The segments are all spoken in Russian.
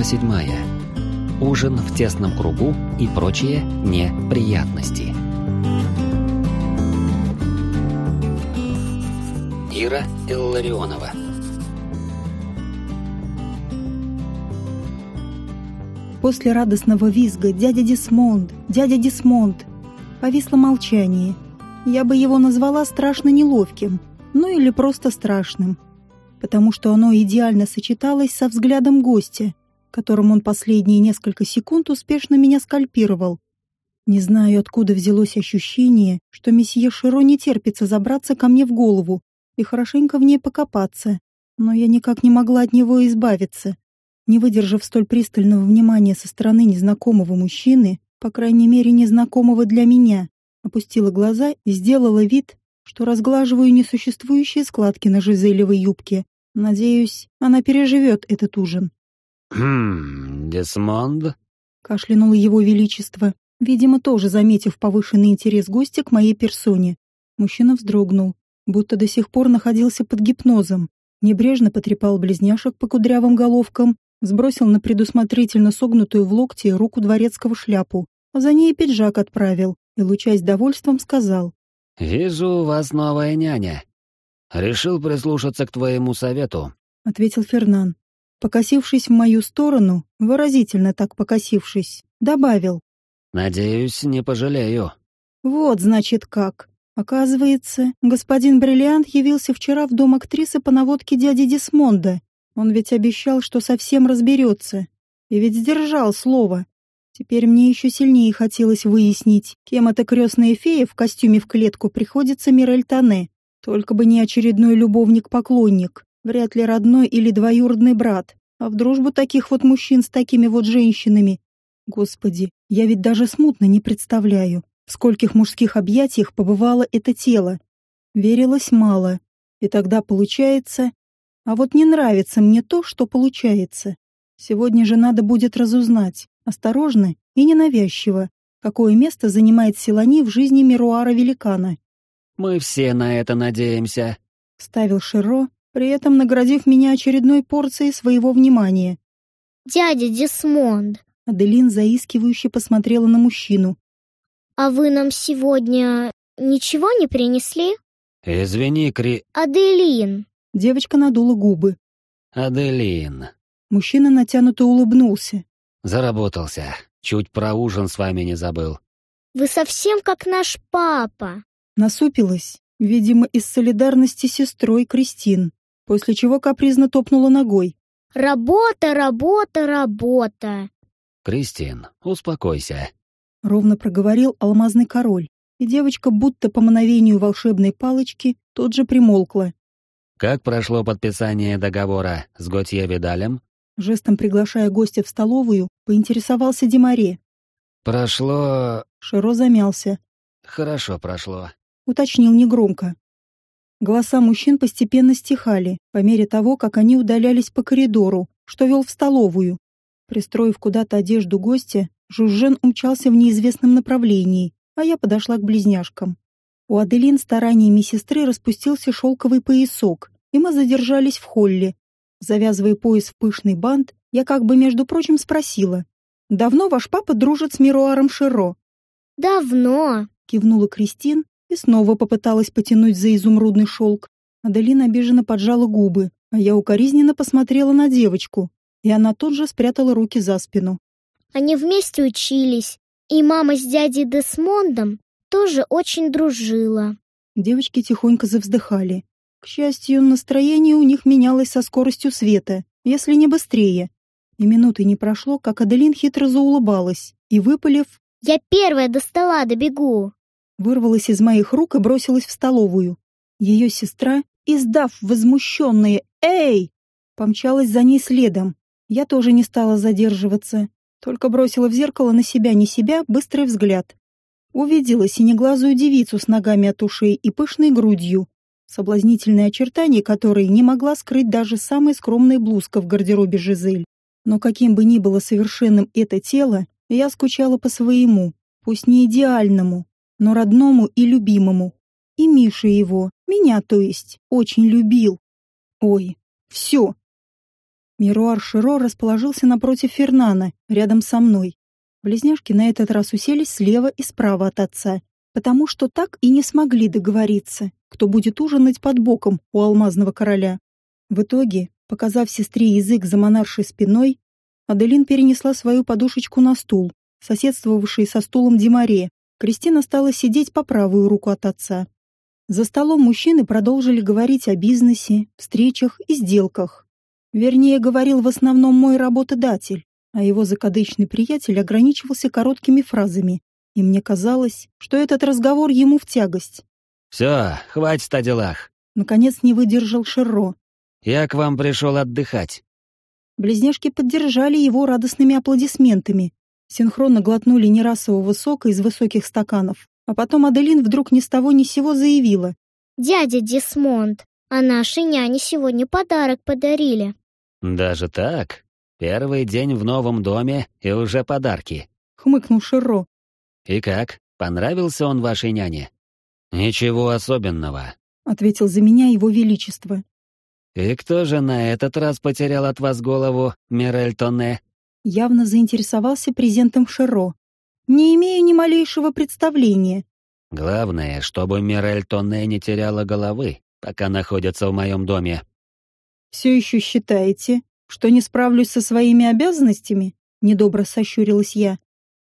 Глава седьмая. Ужин в тесном кругу и прочие неприятности. Ира Илларионова. После радостного визга «Дядя Дисмонд! Дядя Дисмонд!» повисло молчание. Я бы его назвала страшно неловким, ну или просто страшным, потому что оно идеально сочеталось со взглядом гостя, которым он последние несколько секунд успешно меня скальпировал. Не знаю, откуда взялось ощущение, что месье Широ не терпится забраться ко мне в голову и хорошенько в ней покопаться, но я никак не могла от него избавиться. Не выдержав столь пристального внимания со стороны незнакомого мужчины, по крайней мере, незнакомого для меня, опустила глаза и сделала вид, что разглаживаю несуществующие складки на жизелевой юбке. Надеюсь, она переживет этот ужин. «Хм, Десмонд?» — кашлянуло его величество, видимо, тоже заметив повышенный интерес гостя к моей персоне. Мужчина вздрогнул, будто до сих пор находился под гипнозом, небрежно потрепал близняшек по кудрявым головкам сбросил на предусмотрительно согнутую в локте руку дворецкого шляпу, а за ней пиджак отправил и, лучаясь довольством, сказал. «Вижу, у вас новая няня. Решил прислушаться к твоему совету», — ответил Фернан. Покосившись в мою сторону, выразительно так покосившись, добавил. «Надеюсь, не пожалею». «Вот, значит, как. Оказывается, господин Бриллиант явился вчера в дом актрисы по наводке дяди Дисмонда он ведь обещал, что совсем разберется. И ведь сдержал слово. Теперь мне еще сильнее хотелось выяснить, кем эта крестная фея в костюме в клетку приходится Мирель Тане. Только бы не очередной любовник-поклонник, вряд ли родной или двоюродный брат, а в дружбу таких вот мужчин с такими вот женщинами. Господи, я ведь даже смутно не представляю, в скольких мужских объятиях побывало это тело. Верилось мало. И тогда получается, а вот не нравится мне то, что получается. Сегодня же надо будет разузнать, осторожно и ненавязчиво, какое место занимает Селани в жизни Мируара-великана. «Мы все на это надеемся», — ставил Широ, при этом наградив меня очередной порцией своего внимания. «Дядя Десмонд», — Аделин заискивающе посмотрела на мужчину. «А вы нам сегодня ничего не принесли?» «Извини, Кри...» «Аделин», Девочка надула губы. «Аделин». Мужчина натянуто улыбнулся. «Заработался. Чуть про ужин с вами не забыл». «Вы совсем как наш папа». Насупилась, видимо, из солидарности с сестрой Кристин, после чего капризно топнула ногой. «Работа, работа, работа!» «Кристин, успокойся», — ровно проговорил алмазный король, и девочка, будто по мановению волшебной палочки, тут же примолкла. «Как прошло подписание договора с Готье Видалем?» Жестом приглашая гостя в столовую, поинтересовался Демаре. «Прошло...» Широ замялся. «Хорошо прошло», — уточнил негромко. Голоса мужчин постепенно стихали, по мере того, как они удалялись по коридору, что вел в столовую. Пристроив куда-то одежду гостя, Жужжен умчался в неизвестном направлении, а я подошла к близняшкам. У Аделин стараниями сестры распустился шелковый поясок, и мы задержались в холле. Завязывая пояс в пышный бант, я как бы, между прочим, спросила. «Давно ваш папа дружит с Мируаром Широ?» «Давно», — кивнула Кристин и снова попыталась потянуть за изумрудный шелк. Аделина обиженно поджала губы, а я укоризненно посмотрела на девочку, и она тут же спрятала руки за спину. «Они вместе учились, и мама с дядей Десмондом тоже очень дружила. Девочки тихонько завздыхали. К счастью, настроение у них менялось со скоростью света, если не быстрее. И минуты не прошло, как Аделин хитро заулыбалась и, выпалив «Я первая до стола добегу!» Вырвалась из моих рук и бросилась в столовую. Ее сестра, издав возмущенные «Эй!», помчалась за ней следом. Я тоже не стала задерживаться, только бросила в зеркало на себя не себя быстрый взгляд. Увидела синеглазую девицу с ногами от ушей и пышной грудью, соблазнительные очертания которой не могла скрыть даже самая скромная блузка в гардеробе Жизель. Но каким бы ни было совершенным это тело, я скучала по своему, пусть не идеальному, но родному и любимому. И Миша его, меня то есть, очень любил. Ой, все. Мируар Широ расположился напротив Фернана, рядом со мной. Близняшки на этот раз уселись слева и справа от отца, потому что так и не смогли договориться, кто будет ужинать под боком у алмазного короля. В итоге, показав сестре язык за монаршей спиной, Аделин перенесла свою подушечку на стул, соседствовавший со стулом Димаре. Кристина стала сидеть по правую руку от отца. За столом мужчины продолжили говорить о бизнесе, встречах и сделках. Вернее, говорил в основном мой работодатель, а его закадычный приятель ограничивался короткими фразами, и мне казалось, что этот разговор ему в тягость. «Все, хватит о делах». Наконец не выдержал Шерро. «Я к вам пришел отдыхать». Близняшки поддержали его радостными аплодисментами, синхронно глотнули нерасового сока из высоких стаканов, а потом Аделин вдруг ни с того ни с сего заявила. «Дядя Дисмонд, а нашей няне сегодня подарок подарили». «Даже так? Первый день в новом доме и уже подарки», — хмыкнул Широ. «И как? Понравился он вашей няне?» «Ничего особенного», — ответил за меня его величество. «И кто же на этот раз потерял от вас голову, Мирель Тоне?» Явно заинтересовался презентом Широ. «Не имею ни малейшего представления». «Главное, чтобы Мирель Тоне не теряла головы, пока находится в моем доме». «Все еще считаете, что не справлюсь со своими обязанностями?» Недобро сощурилась я.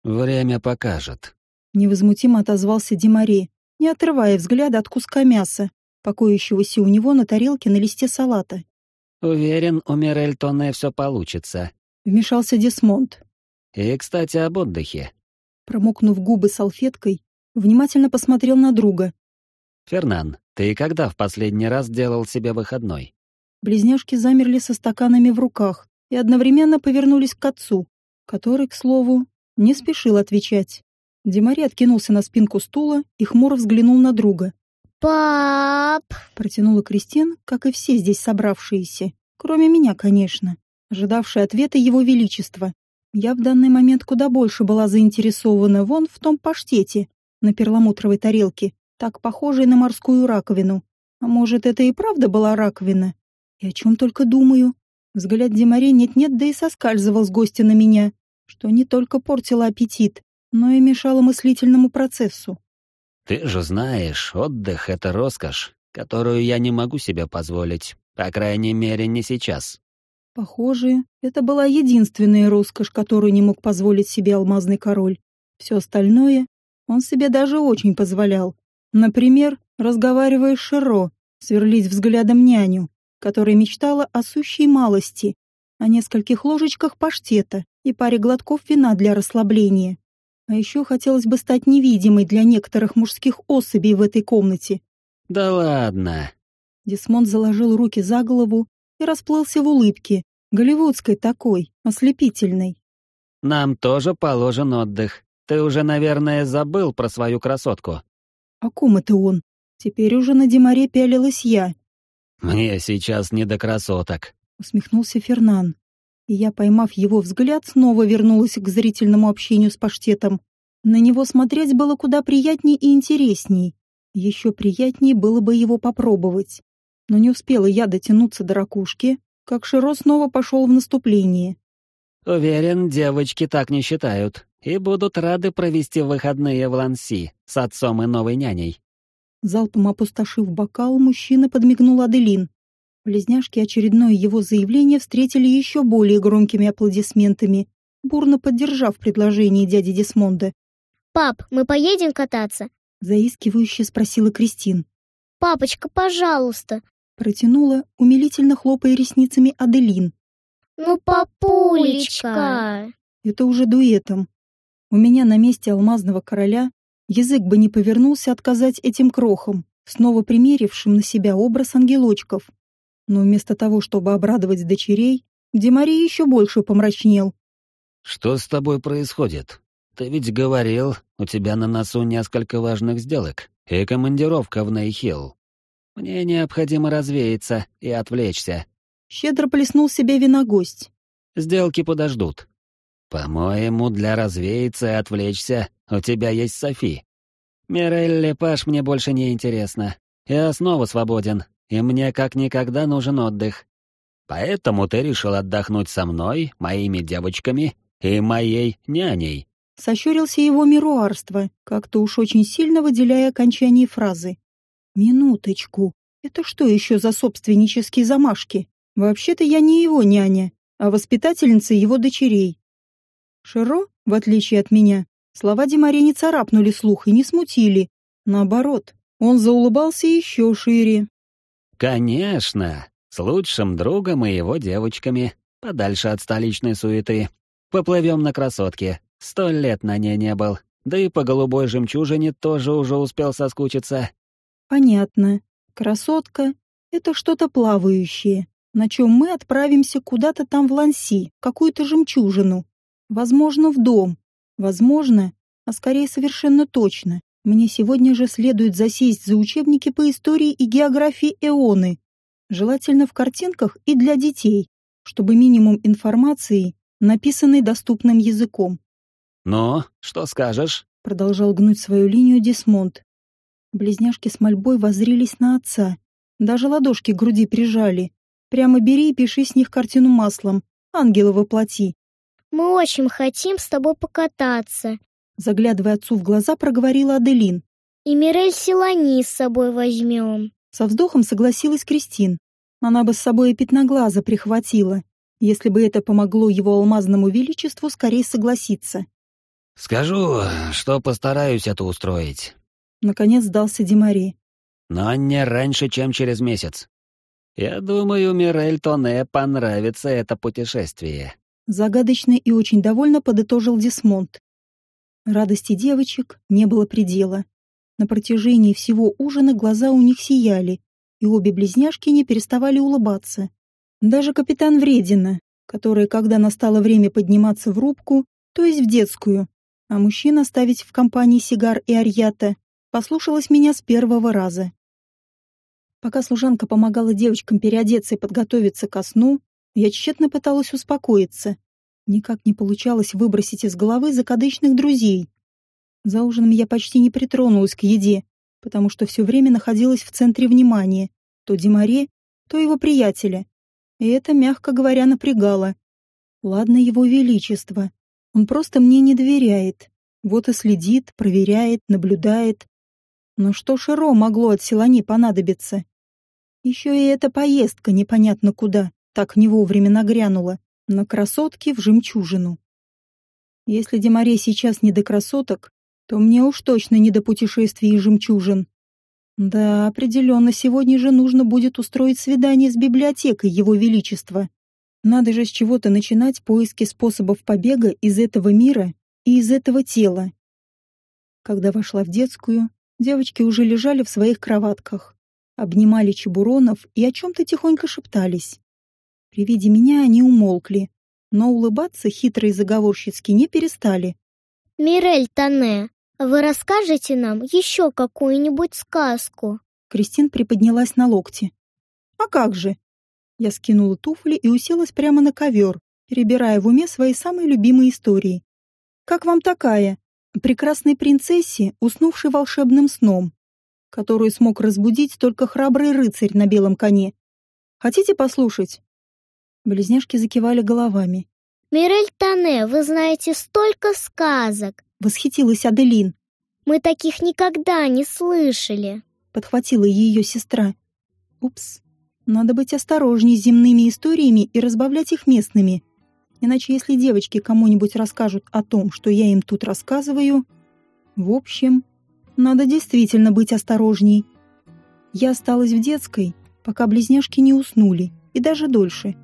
«Время покажет», — невозмутимо отозвался Димаре, не отрывая взгляда от куска мяса, покоящегося у него на тарелке на листе салата. «Уверен, у Мирель Тоне все получится», — вмешался Десмонд. «И, кстати, об отдыхе». Промокнув губы салфеткой, внимательно посмотрел на друга. «Фернан, ты когда в последний раз делал себе выходной?» Близняшки замерли со стаканами в руках и одновременно повернулись к отцу, который, к слову, не спешил отвечать. Демари откинулся на спинку стула и хмуро взглянул на друга. «Пап!» — протянула Кристин, как и все здесь собравшиеся. Кроме меня, конечно, ожидавшая ответа его величества. Я в данный момент куда больше была заинтересована вон в том паштете на перламутровой тарелке, так похожей на морскую раковину. А может, это и правда была раковина? И о чем только думаю. Взгляд Демаре нет-нет, да и соскальзывал с гостя на меня что не только портило аппетит, но и мешало мыслительному процессу. «Ты же знаешь, отдых — это роскошь, которую я не могу себе позволить, по крайней мере, не сейчас». Похоже, это была единственная роскошь, которую не мог позволить себе алмазный король. Все остальное он себе даже очень позволял. Например, разговаривая с Широ, сверлить взглядом няню, которая мечтала о сущей малости, о нескольких ложечках паштета и паре глотков вина для расслабления. А еще хотелось бы стать невидимой для некоторых мужских особей в этой комнате. «Да ладно!» Десмонд заложил руки за голову и расплылся в улыбке, голливудской такой, ослепительной. «Нам тоже положен отдых. Ты уже, наверное, забыл про свою красотку». «О ком это он? Теперь уже на Демаре пялилась я». «Мне сейчас не до красоток», усмехнулся Фернан. И я, поймав его взгляд, снова вернулась к зрительному общению с паштетом. На него смотреть было куда приятнее и интересней. Еще приятнее было бы его попробовать. Но не успела я дотянуться до ракушки, как Широ снова пошел в наступление. «Уверен, девочки так не считают и будут рады провести выходные в Ланси с отцом и новой няней». Залпом опустошив бокал, мужчина подмигнул Аделин. Близняшки очередное его заявление встретили еще более громкими аплодисментами, бурно поддержав предложение дяди Десмонда. «Пап, мы поедем кататься?» — заискивающе спросила Кристин. «Папочка, пожалуйста!» — протянула, умилительно хлопая ресницами Аделин. «Ну, папулечка!» Это уже дуэтом. У меня на месте алмазного короля язык бы не повернулся отказать этим крохам, снова примерившим на себя образ ангелочков. Но вместо того, чтобы обрадовать дочерей, Демарий еще больше помрачнел. «Что с тобой происходит? Ты ведь говорил, у тебя на носу несколько важных сделок и командировка в Нейхилл. Мне необходимо развеяться и отвлечься». Щедро плеснул себе виногость. «Сделки подождут. По-моему, для развеяться и отвлечься у тебя есть Софи. Мирель Лепаш мне больше не интересно. Я снова свободен, и мне как никогда нужен отдых. Поэтому ты решил отдохнуть со мной, моими девочками и моей няней. Сощурился его мируарство, как-то уж очень сильно выделяя окончание фразы. Минуточку. Это что еще за собственнические замашки? Вообще-то я не его няня, а воспитательница его дочерей. Широ, в отличие от меня, слова Демаре не царапнули слух и не смутили. Наоборот, он заулыбался еще шире. «Конечно, с лучшим другом и его девочками, подальше от столичной суеты. Поплывем на красотке. Сто лет на ней не был. Да и по голубой жемчужине тоже уже успел соскучиться. Понятно. Красотка — это что-то плавающее, на чем мы отправимся куда-то там в Ланси, какую-то жемчужину. Возможно, в дом. Возможно, а скорее совершенно точно. Мне сегодня же следует засесть за учебники по истории и географии Эоны. Желательно в картинках и для детей, чтобы минимум информации, написанной доступным языком. «Ну, что скажешь?» — продолжал гнуть свою линию Десмонд. Близняшки с мольбой воззрились на отца. Даже ладошки к груди прижали. Прямо бери и пиши с них картину маслом. Ангела воплоти. «Мы очень хотим с тобой покататься», — заглядывая отцу в глаза, проговорила Аделин. «И Мирель Силани с собой возьмем». Со вздохом согласилась Кристин. Она бы с собой и пятноглаза прихватила, если бы это помогло его алмазному величеству скорее согласиться. «Скажу, что постараюсь это устроить». Наконец сдался Димари. «Но не раньше, чем через месяц. Я думаю, Мирель Тоне понравится это путешествие». Загадочно и очень довольно подытожил Дисмонт. Радости девочек не было предела. На протяжении всего ужина глаза у них сияли, и обе близняшки не переставали улыбаться. Даже капитан Вредина, которая, когда настало время подниматься в рубку, то есть в детскую, а мужчин оставить в компании Сигар и Арьята, послушалась меня с первого раза. Пока служанка помогала девочкам переодеться и подготовиться ко сну, я тщетно пыталась успокоиться. Никак не получалось выбросить из головы закадычных друзей. За ужином я почти не притронулась к еде, потому что все время находилась в центре внимания. То Демаре, то его приятеля. И это, мягко говоря, напрягало. Ладно его величество. Он просто мне не доверяет. Вот и следит, проверяет, наблюдает. Но что Широ могло от Селани понадобиться? Еще и эта поездка непонятно куда так не вовремя нагрянула. На красотке в жемчужину. Если Демаре сейчас не до красоток, то мне уж точно не до путешествий и жемчужин. Да, определенно, сегодня же нужно будет устроить свидание с библиотекой Его Величества. Надо же с чего-то начинать поиски способов побега из этого мира и из этого тела. Когда вошла в детскую, девочки уже лежали в своих кроватках, обнимали чебуронов и о чем-то тихонько шептались. При виде меня они умолкли, но улыбаться хитрые заговорщицки не перестали. «Мирель Тане, вы расскажете нам еще какую-нибудь сказку?» Кристин приподнялась на локте. «А как же?» Я скинула туфли и уселась прямо на ковер, перебирая в уме свои самые любимые истории. «Как вам такая? Прекрасной принцессе, уснувшей волшебным сном, которую смог разбудить только храбрый рыцарь на белом коне. Хотите послушать?» Близняшки закивали головами. «Мирель Тане, вы знаете столько сказок!» Восхитилась Аделин. «Мы таких никогда не слышали!» Подхватила ее сестра. «Упс, надо быть осторожней с земными историями и разбавлять их местными. Иначе если девочки кому-нибудь расскажут о том, что я им тут рассказываю... В общем, надо действительно быть осторожней. Я осталась в детской, пока близняшки не уснули, и даже дольше.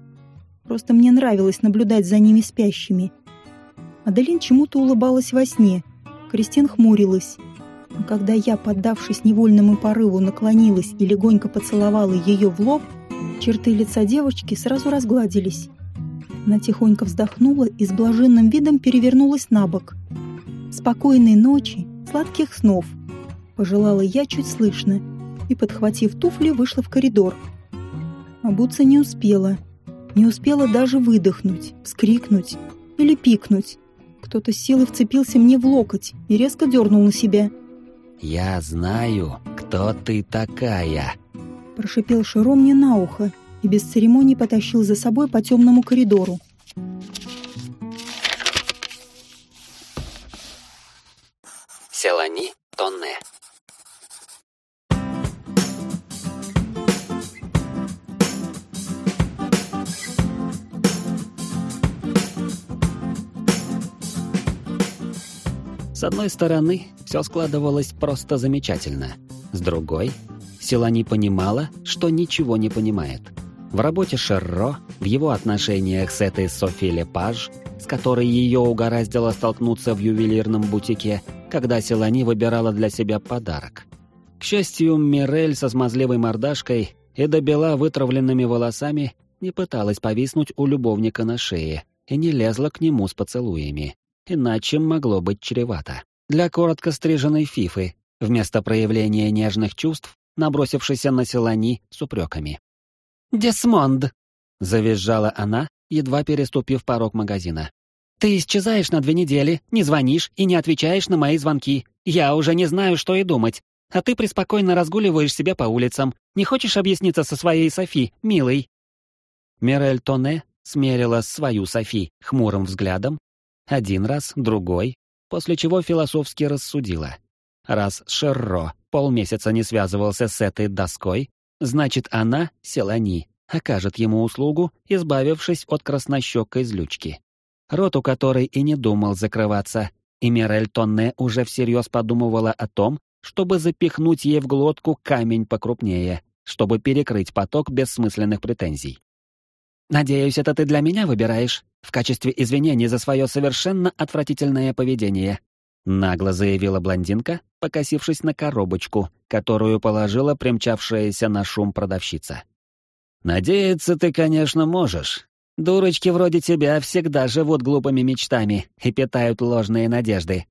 Просто мне нравилось наблюдать за ними спящими. Аделин чему-то улыбалась во сне. Кристин хмурилась. Но когда я, поддавшись невольному порыву, наклонилась и легонько поцеловала ее в лоб, черты лица девочки сразу разгладились. Она тихонько вздохнула и с блаженным видом перевернулась на бок. «Спокойной ночи, сладких снов!» Пожелала я чуть слышно и, подхватив туфли, вышла в коридор. Обуться не успела. Не успела даже выдохнуть, вскрикнуть или пикнуть. Кто-то с силой вцепился мне в локоть и резко дернул на себя. «Я знаю, кто ты такая», — прошипел Широ мне на ухо, и без церемоний потащил за собой по темному коридору. Селани Тонне С одной стороны, все складывалось просто замечательно. С другой, Селани понимала, что ничего не понимает. В работе Шерро, в его отношениях с этой Софи Лепаж, с которой ее угораздило столкнуться в ювелирном бутике, когда Селани выбирала для себя подарок. К счастью, Мирель со смазливой мордашкой и до бела вытравленными волосами не пыталась повиснуть у любовника на шее и не лезла к нему с поцелуями иначе могло быть чревато. Для коротко стриженной фифы, вместо проявления нежных чувств, набросившейся на Селани с упреками. «Десмонд!» — завизжала она, едва переступив порог магазина. «Ты исчезаешь на две недели, не звонишь и не отвечаешь на мои звонки. Я уже не знаю, что и думать. А ты преспокойно разгуливаешь себя по улицам. Не хочешь объясниться со своей Софи, милый?» Мирель Тоне смерила свою Софи хмурым взглядом один раз, другой, после чего философски рассудила. Раз Шерро полмесяца не связывался с этой доской, значит она, Селани, окажет ему услугу, избавившись от краснощекой злючки. Рот у которой и не думал закрываться, и Мирель Тонне уже всерьез подумывала о том, чтобы запихнуть ей в глотку камень покрупнее, чтобы перекрыть поток бессмысленных претензий. «Надеюсь, это ты для меня выбираешь, в качестве извинений за свое совершенно отвратительное поведение», нагло заявила блондинка, покосившись на коробочку, которую положила примчавшаяся на шум продавщица. «Надеяться ты, конечно, можешь. Дурочки вроде тебя всегда живут глупыми мечтами и питают ложные надежды».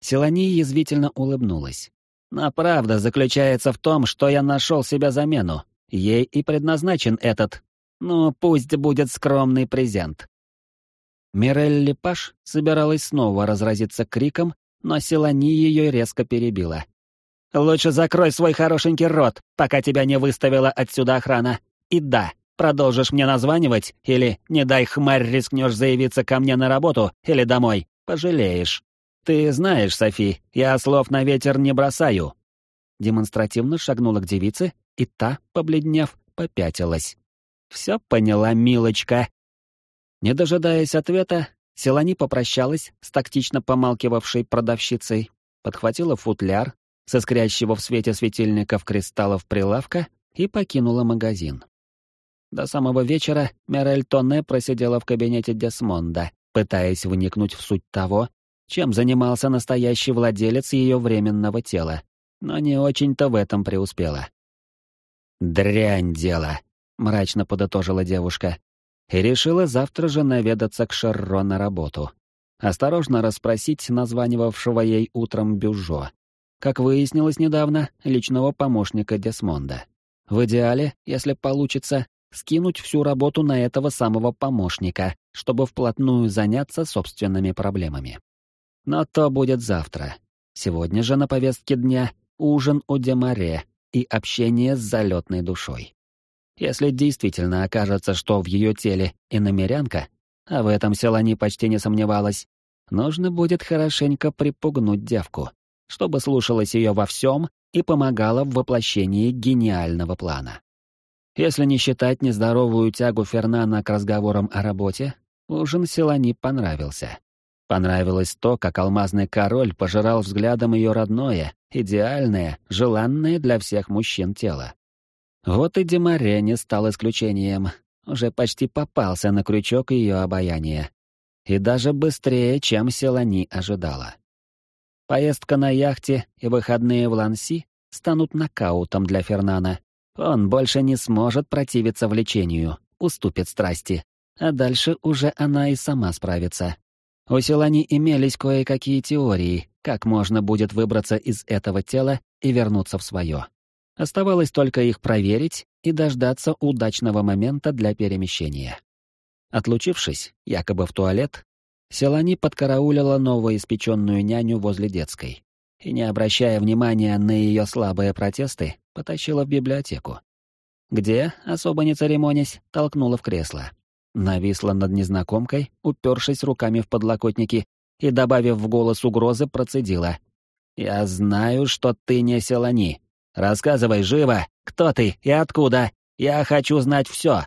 Селани язвительно улыбнулась. «Но правда заключается в том, что я нашел себе замену. Ей и предназначен этот ну, пусть будет скромный презент. Мирелли Паш собиралась снова разразиться криком, но Селани ее резко перебила. «Лучше закрой свой хорошенький рот, пока тебя не выставила отсюда охрана. И да, продолжишь мне названивать, или, не дай хмарь, рискнешь заявиться ко мне на работу или домой, пожалеешь. Ты знаешь, Софи, я слов на ветер не бросаю». Демонстративно шагнула к девице, и та, побледнев, попятилась. Все поняла, милочка. Не дожидаясь ответа, Селани попрощалась с тактично помалкивавшей продавщицей, подхватила футляр, соскрящего в свете светильников кристаллов прилавка и покинула магазин. До самого вечера Мирель Тоне просидела в кабинете Десмонда, пытаясь вникнуть в суть того, чем занимался настоящий владелец ее временного тела, но не очень-то в этом преуспела. «Дрянь дело», — мрачно подытожила девушка. И решила завтра же наведаться к Шарро на работу. Осторожно расспросить названивавшего ей утром Бюжо. Как выяснилось недавно, личного помощника Десмонда. В идеале, если получится, скинуть всю работу на этого самого помощника, чтобы вплотную заняться собственными проблемами. Но то будет завтра. Сегодня же на повестке дня ужин у Демаре и общение с залетной душой. Если действительно окажется, что в ее теле иномерянка, а в этом Селани почти не сомневалась, нужно будет хорошенько припугнуть девку, чтобы слушалась ее во всем и помогала в воплощении гениального плана. Если не считать нездоровую тягу Фернана к разговорам о работе, ужин Селани понравился. Понравилось то, как алмазный король пожирал взглядом ее родное, идеальное, желанное для всех мужчин тело. Вот и Демаре не стал исключением, уже почти попался на крючок ее обаяния. И даже быстрее, чем Селани ожидала. Поездка на яхте и выходные в Ланси станут нокаутом для Фернана. Он больше не сможет противиться влечению, уступит страсти. А дальше уже она и сама справится. У Селани имелись кое-какие теории, как можно будет выбраться из этого тела и вернуться в свое. Оставалось только их проверить и дождаться удачного момента для перемещения. Отлучившись, якобы в туалет, Селани подкараулила новоиспеченную няню возле детской и, не обращая внимания на ее слабые протесты, потащила в библиотеку. где, особо не церемонясь, толкнула в кресло. Нависла над незнакомкой, упершись руками в подлокотники и, добавив в голос угрозы, процедила. «Я знаю, что ты не Селани. Рассказывай живо, кто ты и откуда. Я хочу знать все».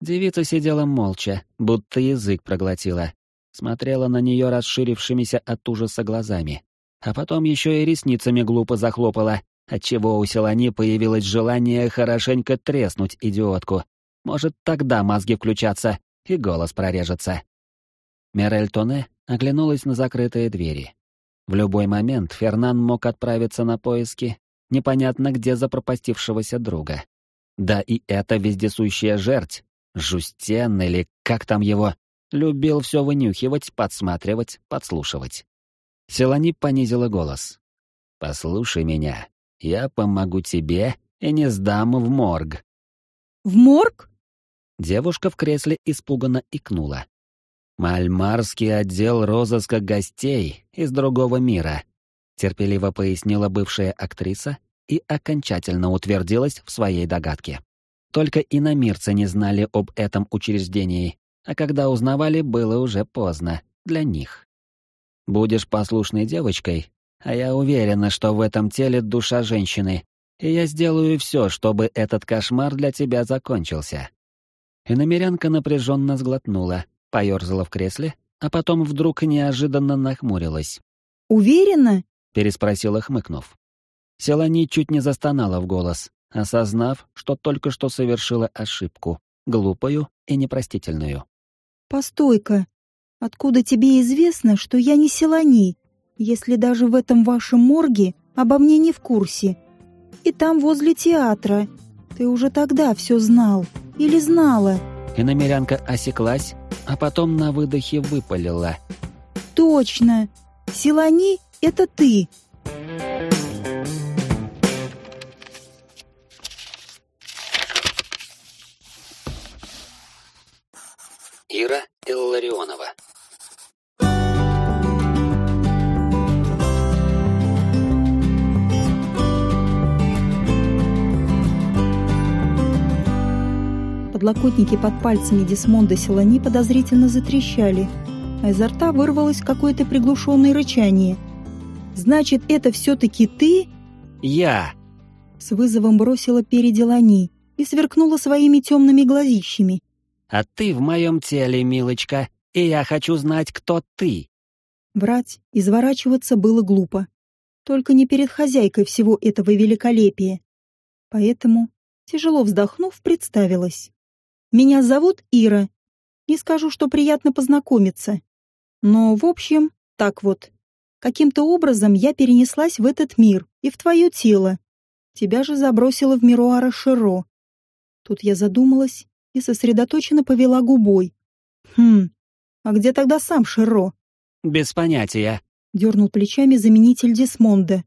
Девица сидела молча, будто язык проглотила. Смотрела на нее расширившимися от ужаса глазами. А потом еще и ресницами глупо захлопала, отчего у Селани появилось желание хорошенько треснуть идиотку. Может, тогда мозги включатся, и голос прорежется. Мирель Тоне оглянулась на закрытые двери. В любой момент Фернан мог отправиться на поиски, непонятно где запропастившегося друга. Да и эта вездесущая жерть, Жустен или как там его, любил все вынюхивать, подсматривать, подслушивать. Селани понизила голос. «Послушай меня, я помогу тебе и не сдам в морг». «В морг?» Девушка в кресле испуганно икнула. «Мальмарский отдел розыска гостей из другого мира», терпеливо пояснила бывшая актриса и окончательно утвердилась в своей догадке. Только иномирцы не знали об этом учреждении, а когда узнавали, было уже поздно для них. Будешь послушной девочкой, а я уверена, что в этом теле душа женщины, и я сделаю все, чтобы этот кошмар для тебя закончился». Иномерянка напряженно сглотнула, поерзала в кресле, а потом вдруг неожиданно нахмурилась. «Уверена?» — переспросила, хмыкнув. Селани чуть не застонала в голос, осознав, что только что совершила ошибку, глупую и непростительную. «Постой-ка, откуда тебе известно, что я не Селани, если даже в этом вашем морге обо мне не в курсе? И там возле театра. Ты уже тогда все знал или знала?» И намерянка осеклась, а потом на выдохе выпалила. «Точно! Селани — это ты!» Ира Илларионова Подлокотники под пальцами Десмонда Селани подозрительно затрещали, а изо рта вырвалось какое-то приглушенное рычание. «Значит, это все-таки ты?» «Я!» С вызовом бросила перед Лани и сверкнула своими темными глазищами. «А ты в моем теле, милочка, и я хочу знать, кто ты!» Врать, изворачиваться было глупо. Только не перед хозяйкой всего этого великолепия. Поэтому, тяжело вздохнув, представилась. Меня зовут Ира. Не скажу, что приятно познакомиться. Но, в общем, так вот. Каким-то образом я перенеслась в этот мир и в твое тело. Тебя же забросило в Мируара Широ. Тут я задумалась и сосредоточенно повела губой. Хм, а где тогда сам Широ? Без понятия. Дернул плечами заменитель Десмонда,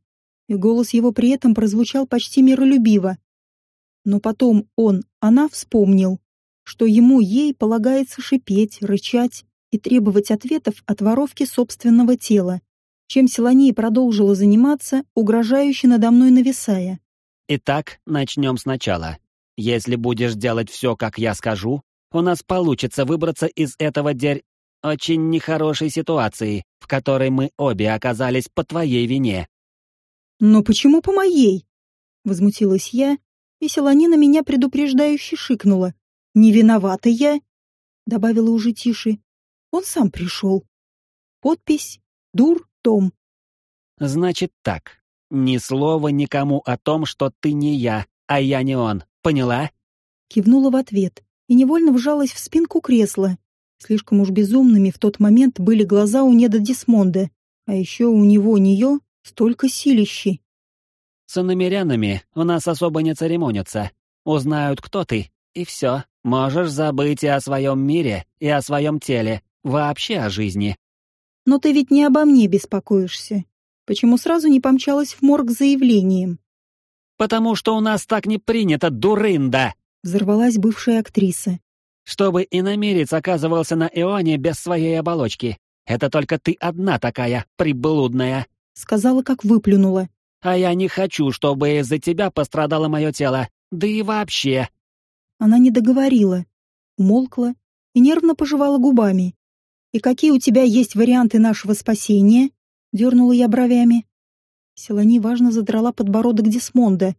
и голос его при этом прозвучал почти миролюбиво. Но потом он, она вспомнил что ему ей полагается шипеть, рычать и требовать ответов от воровки собственного тела, чем Селания продолжила заниматься, угрожающе надо мной нависая. «Итак, начнем сначала. Если будешь делать все, как я скажу, у нас получится выбраться из этого дерь... очень нехорошей ситуации, в которой мы обе оказались по твоей вине». «Но почему по моей?» Возмутилась я, и Селанина меня предупреждающе шикнула. «Не виновата я», — добавила уже тише. «Он сам пришел». Подпись «Дур Том». «Значит так. Ни слова никому о том, что ты не я, а я не он. Поняла?» Кивнула в ответ и невольно вжалась в спинку кресла. Слишком уж безумными в тот момент были глаза у Неда Дисмонда, а еще у него, нее, столько силищи. «С иномерянами у нас особо не церемонятся. Узнают, кто ты, и все. Можешь забыть и о своем мире, и о своем теле, вообще о жизни. Но ты ведь не обо мне беспокоишься. Почему сразу не помчалась в морг с заявлением? Потому что у нас так не принято, дурында! Взорвалась бывшая актриса. Чтобы иномерец оказывался на Ионе без своей оболочки. Это только ты одна такая, приблудная. Сказала, как выплюнула. А я не хочу, чтобы из-за тебя пострадало мое тело. Да и вообще...» Она не договорила, умолкла и нервно пожевала губами. «И какие у тебя есть варианты нашего спасения?» — дернула я бровями. Селани важно задрала подбородок Дисмонда.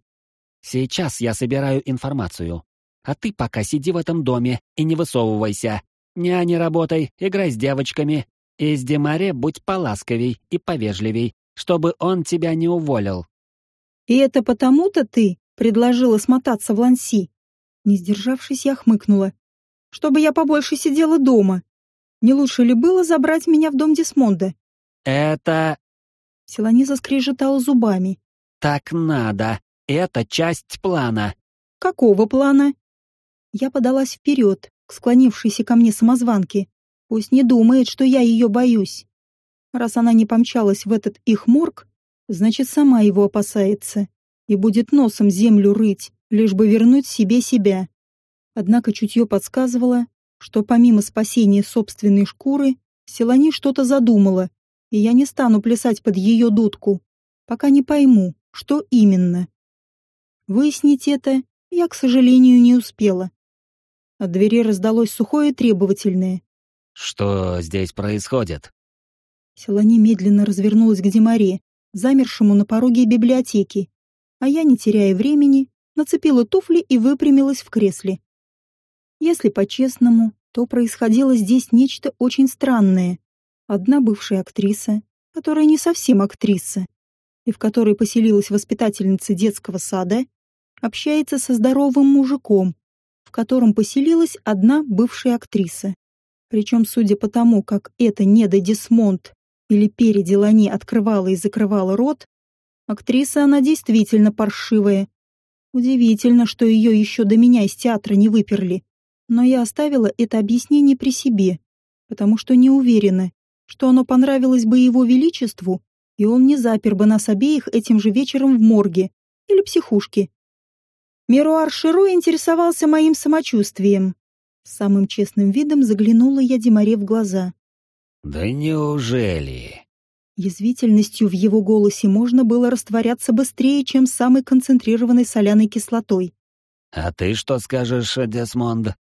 «Сейчас я собираю информацию. А ты пока сиди в этом доме и не высовывайся. Не работай, играй с девочками. И с Демаре будь поласковей и повежливей, чтобы он тебя не уволил». «И это потому-то ты предложила смотаться в Ланси?» Не сдержавшись, я хмыкнула. «Чтобы я побольше сидела дома. Не лучше ли было забрать меня в дом Дисмонда?» «Это...» Селани заскрежетала зубами. «Так надо. Это часть плана». «Какого плана?» Я подалась вперед, к склонившейся ко мне самозванке. Пусть не думает, что я ее боюсь. Раз она не помчалась в этот их морг, значит, сама его опасается и будет носом землю рыть, лишь бы вернуть себе себя. Однако чутье подсказывало, что помимо спасения собственной шкуры, Селани что-то задумала, и я не стану плясать под ее дудку, пока не пойму, что именно. Выяснить это я, к сожалению, не успела. От двери раздалось сухое требовательное. «Что здесь происходит?» Селани медленно развернулась к Демаре, замершему на пороге библиотеки, а я, не теряя времени, нацепила туфли и выпрямилась в кресле. Если по-честному, то происходило здесь нечто очень странное. Одна бывшая актриса, которая не совсем актриса, и в которой поселилась воспитательница детского сада, общается со здоровым мужиком, в котором поселилась одна бывшая актриса. Причем, судя по тому, как эта Неда Десмонт или Переделани открывала и закрывала рот, актриса она действительно паршивая. Удивительно, что ее еще до меня из театра не выперли. Но я оставила это объяснение при себе, потому что не уверена, что оно понравилось бы его величеству, и он не запер бы нас обеих этим же вечером в морге или психушке. Меруар Широ интересовался моим самочувствием. Самым честным видом заглянула я Демаре в глаза. «Да неужели?» Язвительностью в его голосе можно было растворяться быстрее, чем самой концентрированной соляной кислотой. «А ты что скажешь, Десмонд?»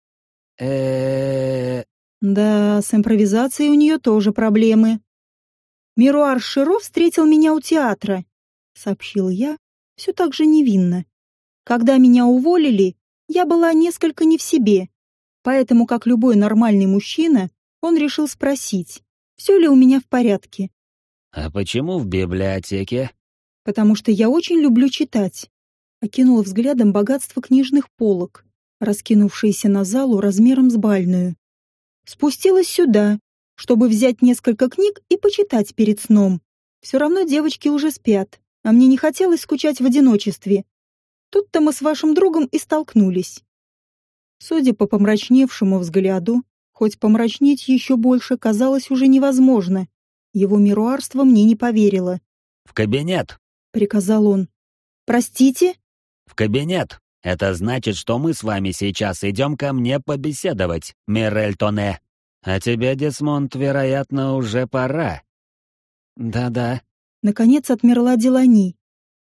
Э Да, с импровизацией у нее тоже проблемы. Мируар Широ встретил меня у театра, сообщил я, все так же невинно. Когда меня уволили, я была несколько не в себе, поэтому, как любой нормальный мужчина, он решил спросить, все ли у меня в порядке. «А почему в библиотеке?» «Потому что я очень люблю читать», — окинула взглядом богатство книжных полок, раскинувшиеся на залу размером с бальную. Спустилась сюда, чтобы взять несколько книг и почитать перед сном. Все равно девочки уже спят, а мне не хотелось скучать в одиночестве, Тут-то мы с вашим другом и столкнулись. Судя по помрачневшему взгляду, хоть помрачнеть еще больше казалось уже невозможно, его мируарство мне не поверило. «В кабинет!» — приказал он. «Простите?» «В кабинет. Это значит, что мы с вами сейчас идем ко мне побеседовать, Мирель Тоне. А тебе, Десмонд, вероятно, уже пора». «Да-да». Наконец отмерла Делани.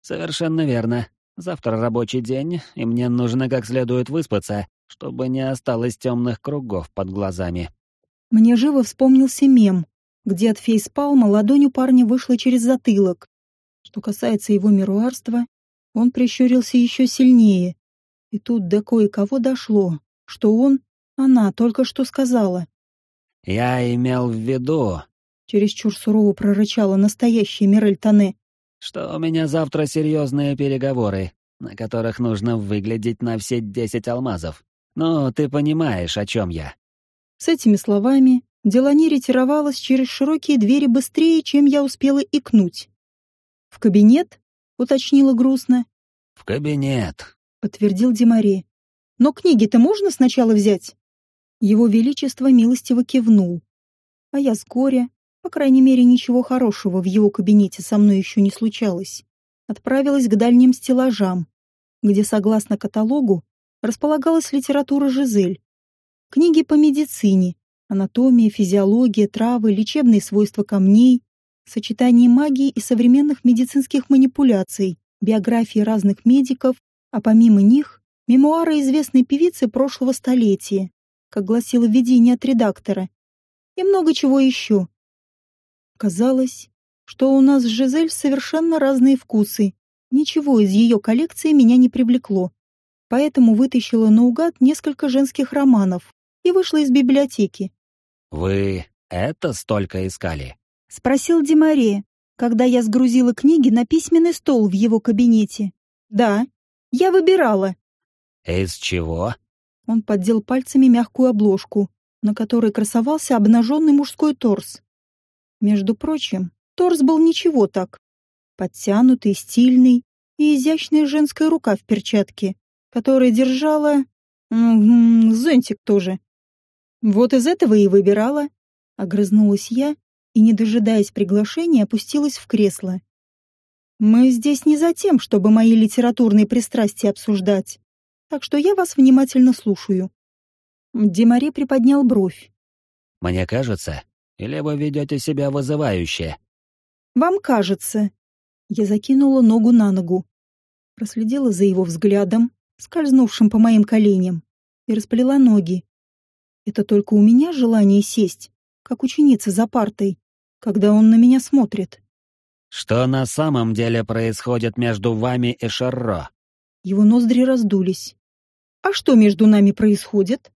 «Совершенно верно. Завтра рабочий день, и мне нужно как следует выспаться, чтобы не осталось темных кругов под глазами. Мне живо вспомнился мем, где от фейспалма ладонь у парня вышла через затылок. Что касается его мируарства, он прищурился еще сильнее. И тут до кое-кого дошло, что он, она только что сказала. «Я имел в виду...» Чересчур сурово прорычала настоящая Мирель Тане что у меня завтра серьезные переговоры, на которых нужно выглядеть на все десять алмазов. Ну, ты понимаешь, о чем я». С этими словами Делани ретировалась через широкие двери быстрее, чем я успела икнуть. «В кабинет?» — уточнила грустно. «В кабинет», — подтвердил Демаре. «Но книги-то можно сначала взять?» Его Величество милостиво кивнул. А я с по крайней мере, ничего хорошего в его кабинете со мной еще не случалось. Отправилась к дальним стеллажам, где, согласно каталогу, располагалась литература Жизель. Книги по медицине, анатомия, физиология, травы, лечебные свойства камней, сочетание магии и современных медицинских манипуляций, биографии разных медиков, а помимо них Мемуары известной певицы прошлого столетия, как гласило введение от редактора, и много чего еще. Казалось, что у нас с Жизель совершенно разные вкусы. Ничего из ее коллекции меня не привлекло. Поэтому вытащила наугад несколько женских романов и вышла из библиотеки. «Вы это столько искали?» — спросил Демаре, когда я сгрузила книги на письменный стол в его кабинете. «Да, я выбирала». «Из чего?» Он поддел пальцами мягкую обложку, на которой красовался обнаженный мужской торс. Между прочим, торс был ничего так. Подтянутый, стильный и изящная женская рука в перчатке, которая держала... М -м, зонтик тоже. Вот из этого и выбирала. Огрызнулась я и, не дожидаясь приглашения, опустилась в кресло. Мы здесь не за тем, чтобы мои литературные пристрастия обсуждать, так что я вас внимательно слушаю. Демаре приподнял бровь. «Мне кажется, или вы ведете себя вызывающе?» «Вам кажется». Я закинула ногу на ногу, проследила за его взглядом, скользнувшим по моим коленям, и расплела ноги. Это только у меня желание сесть, как ученица за партой, когда он на меня смотрит. «Что на самом деле происходит между вами и Шарро?» Его ноздри раздулись. «А что между нами происходит?»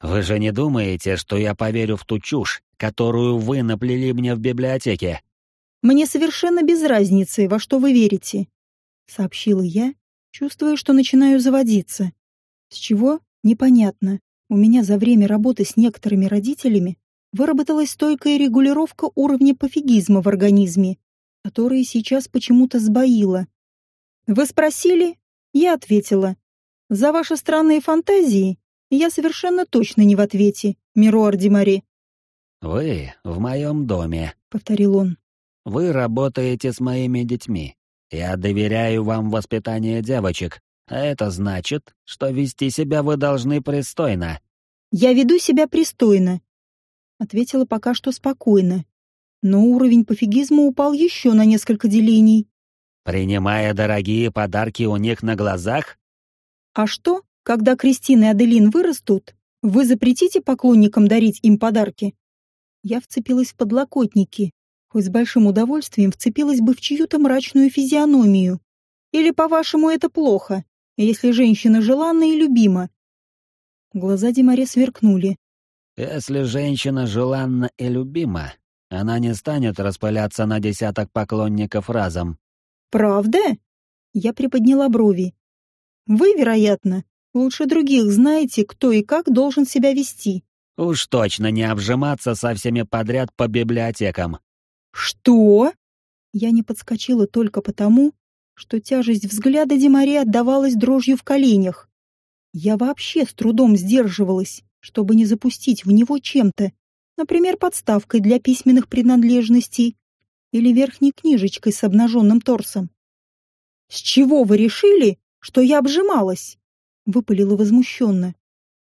«Вы же не думаете, что я поверю в ту чушь, которую вы наплели мне в библиотеке?» «Мне совершенно без разницы, во что вы верите», — сообщила я, чувствуя, что начинаю заводиться. С чего? Непонятно. У меня за время работы с некоторыми родителями выработалась стойкая регулировка уровня пофигизма в организме, которая сейчас почему-то сбоила. «Вы спросили?» Я ответила. «За ваши странные фантазии я совершенно точно не в ответе, Мируар Димари». «Вы в моем доме», — повторил он. «Вы работаете с моими детьми. Я доверяю вам воспитание девочек, а это значит, что вести себя вы должны пристойно». «Я веду себя пристойно», Ответила пока что спокойно. Но уровень пофигизма упал еще на несколько делений. «Принимая дорогие подарки у них на глазах?» «А что, когда Кристина и Аделин вырастут, вы запретите поклонникам дарить им подарки?» Я вцепилась в подлокотники, хоть с большим удовольствием вцепилась бы в чью-то мрачную физиономию. Или, по-вашему, это плохо, если женщина желанна и любима? Глаза Демаре сверкнули. Если женщина желанна и любима, она не станет распыляться на десяток поклонников разом. «Правда?» Я приподняла брови. «Вы, вероятно, лучше других знаете, кто и как должен себя вести». «Уж точно не обжиматься со всеми подряд по библиотекам». «Что?» Я не подскочила только потому, что тяжесть взгляда Демаре отдавалась дрожью в коленях. Я вообще с трудом сдерживалась, чтобы не запустить в него чем-то, например, подставкой для письменных принадлежностей или верхней книжечкой с обнаженным торсом. «С чего вы решили, что я обжималась?» — выпалила возмущенно.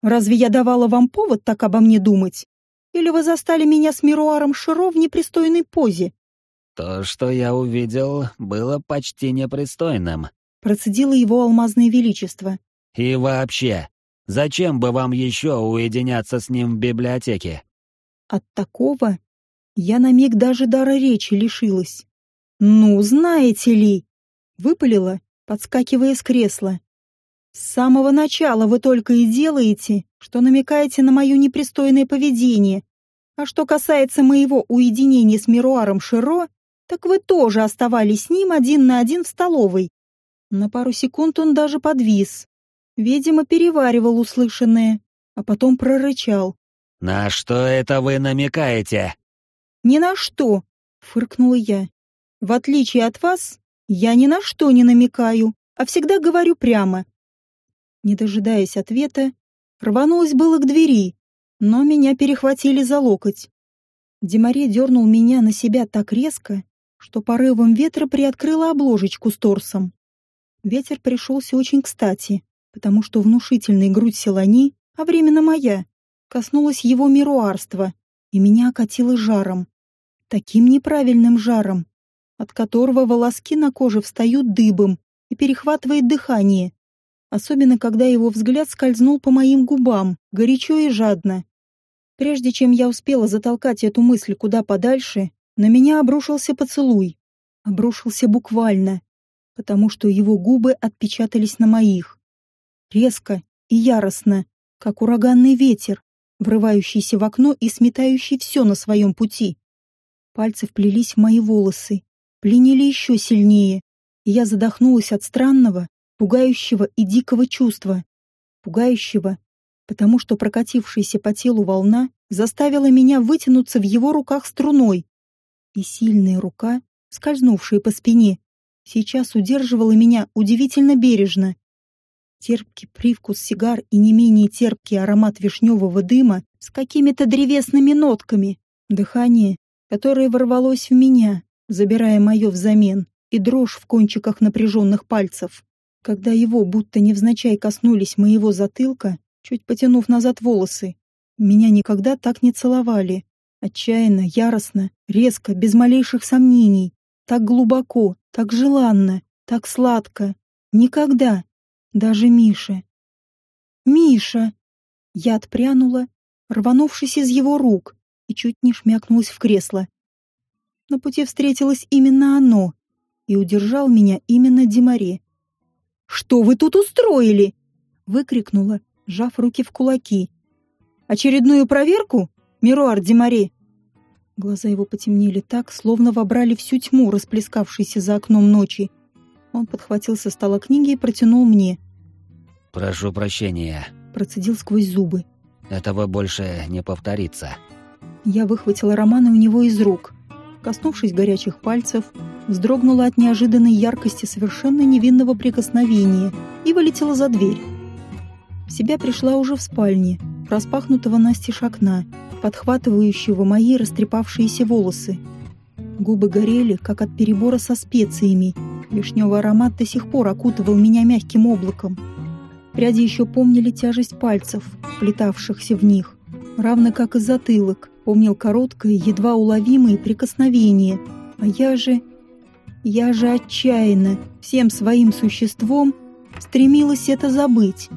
«Разве я давала вам повод так обо мне думать? Или вы застали меня с Мируаром Широ в непристойной позе?» «То, что я увидел, было почти непристойным», — процедило его алмазное величество. «И вообще, Зачем бы вам еще уединяться с ним в библиотеке? От такого я на миг даже дара речи лишилась. Ну, знаете ли, выпалила, подскакивая с кресла. С самого начала вы только и делаете, что намекаете на мое непристойное поведение. А что касается моего уединения с Мируаром Широ, так вы тоже оставались с ним один на один в столовой. На пару секунд он даже подвис, Видимо, переваривал услышанное, а потом прорычал. «На что это вы намекаете?» «Ни на что», — фыркнула я. «В отличие от вас, я ни на что не намекаю, а всегда говорю прямо». Не дожидаясь ответа, рванулась было к двери, но меня перехватили за локоть. Демаре дернул меня на себя так резко, что порывом ветра приоткрыла обложечку с торсом. Ветер пришелся очень кстати потому что внушительная грудь Селани, а временно моя, коснулась его мируарства, и меня окатило жаром. Таким неправильным жаром, от которого волоски на коже встают дыбом и перехватывает дыхание. особенно когда его взгляд скользнул по моим губам, горячо и жадно. Прежде чем я успела затолкать эту мысль куда подальше, на меня обрушился поцелуй. Обрушился буквально, потому что его губы отпечатались на моих. Резко и яростно, как ураганный ветер, врывающийся в окно и сметающий все на своем пути. Пальцы вплелись в мои волосы, пленили еще сильнее, и я задохнулась от странного, пугающего и дикого чувства. Пугающего, потому что прокатившаяся по телу волна заставила меня вытянуться в его руках струной. И сильная рука, скользнувшая по спине, сейчас удерживала меня удивительно бережно. Терпкий привкус сигар и не менее терпкий аромат вишневого дыма с какими-то древесными нотками, дыхание, которое ворвалось в меня, забирая мое взамен, и дрожь в кончиках напряженных пальцев. Когда его будто невзначай коснулись моего затылка, чуть потянув назад волосы, меня никогда так не целовали. Отчаянно, яростно, резко, без малейших сомнений. Так глубоко, так желанно, так сладко. Никогда. Даже Миша. «Миша!» Я отпрянула, рванувшись из его рук, и чуть не шмякнулась в кресло. На пути встретилось именно оно, и удержал меня именно Димаре. «Что вы тут устроили?» — выкрикнула, сжав руки в кулаки. «Очередную проверку, Мируар Димаре?» Глаза его потемнели так, словно вобрали всю тьму, расплескавшейся за окном ночи. Он подхватил со стола книги и протянул мне. «Прошу прощения», — процедил сквозь зубы. «Этого больше не повторится». Я выхватила романы у него из рук. Коснувшись горячих пальцев, вздрогнула от неожиданной яркости совершенно невинного прикосновения и вылетела за дверь. В себя пришла уже в спальне, распахнутого настежь окна, подхватывающего мои растрепавшиеся волосы. Губы горели, как от перебора со специями. Вишневый аромат до сих пор окутывал меня мягким облаком. Пряди еще помнили тяжесть пальцев, плетавшихся в них, равно как и затылок, помнил короткое, едва уловимое прикосновение. А я же... Я же отчаянно, всем своим существом, стремилась это забыть.